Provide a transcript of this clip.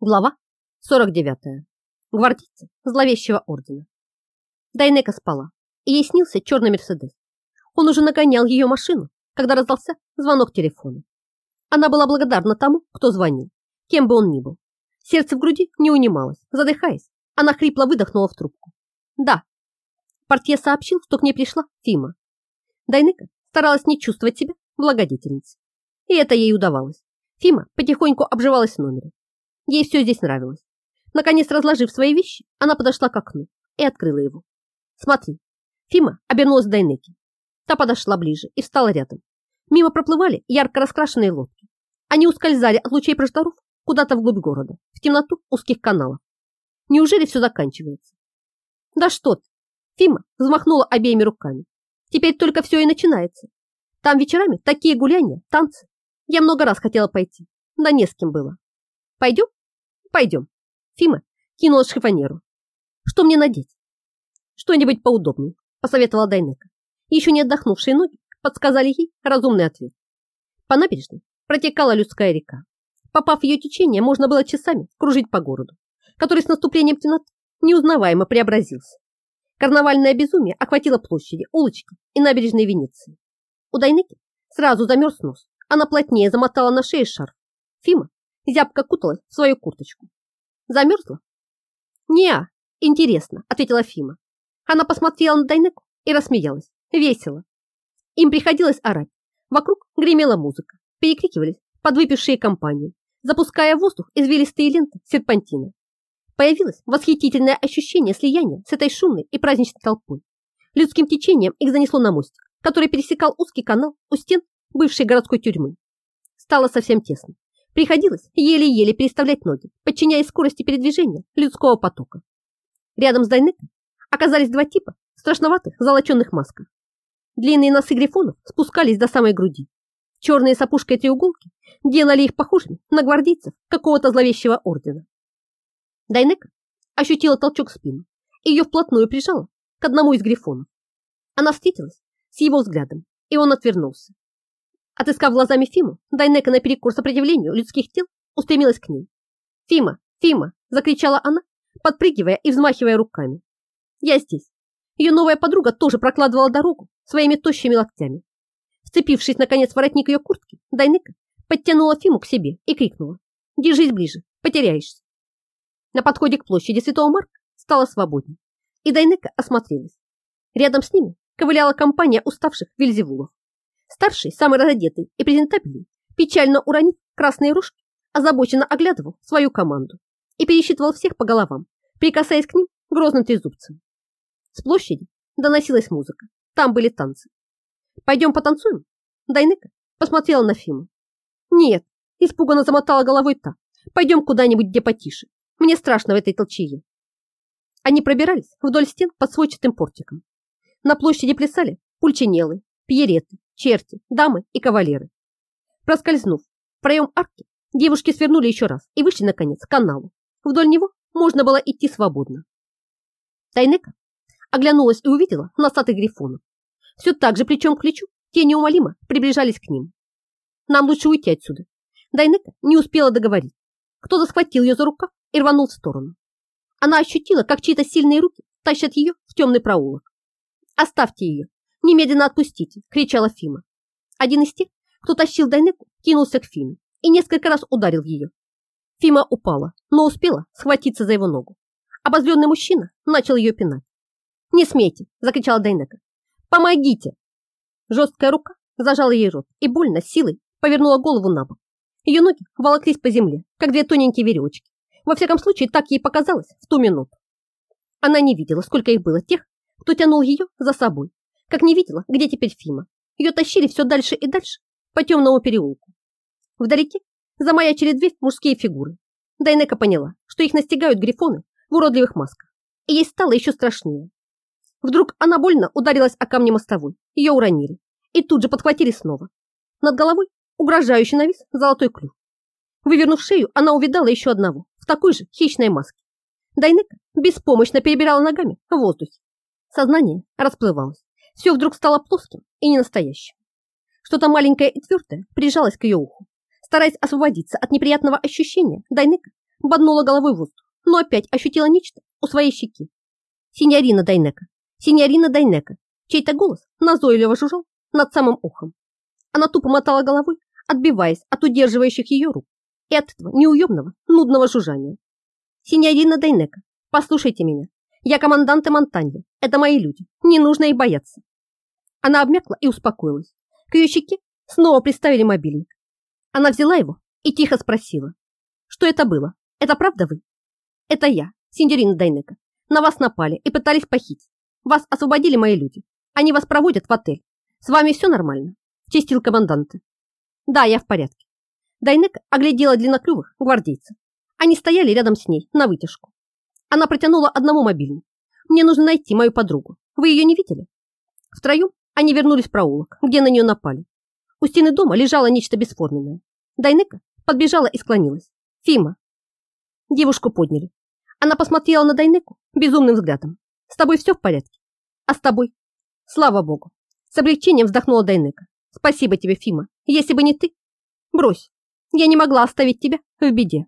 Глава 49. Гвардейцы зловещего ордена. Дайнека спала, и ей снился черный Мерседес. Он уже нагонял ее машину, когда раздался звонок телефона. Она была благодарна тому, кто звонил, кем бы он ни был. Сердце в груди не унималось, задыхаясь, она хрипло выдохнула в трубку. Да. Портье сообщил, что к ней пришла Фима. Дайнека старалась не чувствовать себя благодетельницей. И это ей удавалось. Фима потихоньку обживалась в номере, Ей все здесь нравилось. Наконец, разложив свои вещи, она подошла к окну и открыла его. Смотри. Фима обернулась к Дайнеке. Та подошла ближе и встала рядом. Мимо проплывали ярко раскрашенные лодки. Они ускользали от лучей прождаров куда-то вглубь города, в темноту узких каналов. Неужели все заканчивается? Да что ты! Фима взмахнула обеими руками. Теперь только все и начинается. Там вечерами такие гуляния, танцы. Я много раз хотела пойти, да не с кем было. Пойдем? Пойдем. Фима кинулась к шифонеру. Что мне надеть? Что-нибудь поудобнее, посоветовала Дайнека. Еще не отдохнувшие ноги подсказали ей разумный ответ. По набережной протекала людская река. Попав в ее течение, можно было часами кружить по городу, который с наступлением темноты неузнаваемо преобразился. Карнавальное безумие охватило площади, улочки и набережные Венеции. У Дайнеки сразу замерз нос. Она плотнее замотала на шее шарф. Фима зябко куталась в свою курточку. Замерзла? Не, интересно, ответила Фима. Она посмотрела на Дайнеку и рассмеялась. Весело. Им приходилось орать. Вокруг гремела музыка. Перекрикивались подвыпившие компании, запуская в воздух извилистые ленты серпантина. Появилось восхитительное ощущение слияния с этой шумной и праздничной толпой. Людским течением их занесло на мостик, который пересекал узкий канал у стен бывшей городской тюрьмы. Стало совсем тесно. Приходилось еле-еле переставлять ноги, подчиняясь скорости передвижения людского потока. Рядом с Дайнеком оказались два типа страшноватых золоченных масках. Длинные носы грифонов спускались до самой груди. Черные с опушкой треуголки делали их похожими на гвардейцев какого-то зловещего ордена. Дайнека ощутила толчок в спину и ее вплотную прижала к одному из грифонов. Она встретилась с его взглядом, и он отвернулся. Отыскав глазами Фиму, Дайнека наперекор сопротивлению людских тел устремилась к ней. «Фима! Фима!» – закричала она, подпрыгивая и взмахивая руками. «Я здесь!» Ее новая подруга тоже прокладывала дорогу своими тощими локтями. Вцепившись, наконец, в воротник ее куртки, Дайнека подтянула Фиму к себе и крикнула. «Держись ближе, потеряешься!» На подходе к площади Святого Марка стало свободнее, и Дайнека осмотрелась. Рядом с ними ковыляла компания уставших вельзевулов. Старший, самый разодетый и презентабельный, печально уронив красные ружки, озабоченно оглядывал свою команду и пересчитывал всех по головам, прикасаясь к ним грозным трезубцем. С площади доносилась музыка, там были танцы. «Пойдем потанцуем?» Дайнека посмотрела на Фиму. «Нет», испуганно замотала головой та. «Пойдем куда-нибудь, где потише. Мне страшно в этой толчее». Они пробирались вдоль стен под сводчатым портиком. На площади плясали пульчинелы, пьереты, черти, дамы и кавалеры. Проскользнув в проем арки, девушки свернули еще раз и вышли, наконец, к каналу. Вдоль него можно было идти свободно. Тайнека оглянулась и увидела носатых грифонов. Все так же плечом к плечу те неумолимо приближались к ним. Нам лучше уйти отсюда. Дайнека не успела договорить. Кто-то схватил ее за рукав и рванул в сторону. Она ощутила, как чьи-то сильные руки тащат ее в темный проулок. «Оставьте ее!» «Немедленно отпустите!» – кричала Фима. Один из тех, кто тащил Дайнеку, кинулся к Фиме и несколько раз ударил ее. Фима упала, но успела схватиться за его ногу. Обозленный мужчина начал ее пинать. «Не смейте!» – закричала Дайнека. «Помогите!» Жесткая рука зажала ей рот и больно силой повернула голову на бок. Ее ноги волоклись по земле, как две тоненькие веревочки. Во всяком случае, так ей показалось в ту минуту. Она не видела, сколько их было тех, кто тянул ее за собой, как не видела, где теперь Фима. Ее тащили все дальше и дальше по темному переулку. Вдалеке замаячили две мужские фигуры. Дайнека поняла, что их настигают грифоны в уродливых масках. И ей стало еще страшнее. Вдруг она больно ударилась о камни мостовой. Ее уронили. И тут же подхватили снова. Над головой угрожающий навис золотой клюв. Вывернув шею, она увидала еще одного в такой же хищной маске. Дайнека беспомощно перебирала ногами в воздухе. Сознание расплывалось. Все вдруг стало плоским и ненастоящим. Что-то маленькое и твердое прижалось к ее уху. Стараясь освободиться от неприятного ощущения, Дайнека боднула головой в воздух, но опять ощутила нечто у своей щеки. Синьорина Дайнека, синьорина Дайнека, чей-то голос назойливо жужжал над самым ухом. Она тупо мотала головой, отбиваясь от удерживающих ее рук и от этого неуемного, нудного жужжания. Синьорина Дайнека, послушайте меня. Я команданте Монтанья. Это мои люди. Не нужно их бояться. Она обмякла и успокоилась. К ее щеке снова приставили мобильник. Она взяла его и тихо спросила. Что это было? Это правда вы? Это я, Синдерина Дайнека. На вас напали и пытались похитить. Вас освободили мои люди. Они вас проводят в отель. С вами все нормально? Чистил команданты. Да, я в порядке. Дайнека оглядела длинноклювых гвардейцев. Они стояли рядом с ней на вытяжку. Она протянула одному мобильник. Мне нужно найти мою подругу. Вы ее не видели? Втроем они вернулись в проулок, где на нее напали. У стены дома лежало нечто бесформенное. Дайнека подбежала и склонилась. Фима. Девушку подняли. Она посмотрела на Дайнеку безумным взглядом. С тобой все в порядке? А с тобой? Слава богу. С облегчением вздохнула Дайнека. Спасибо тебе, Фима. Если бы не ты... Брось. Я не могла оставить тебя в беде.